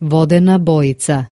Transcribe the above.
Vodena bojica.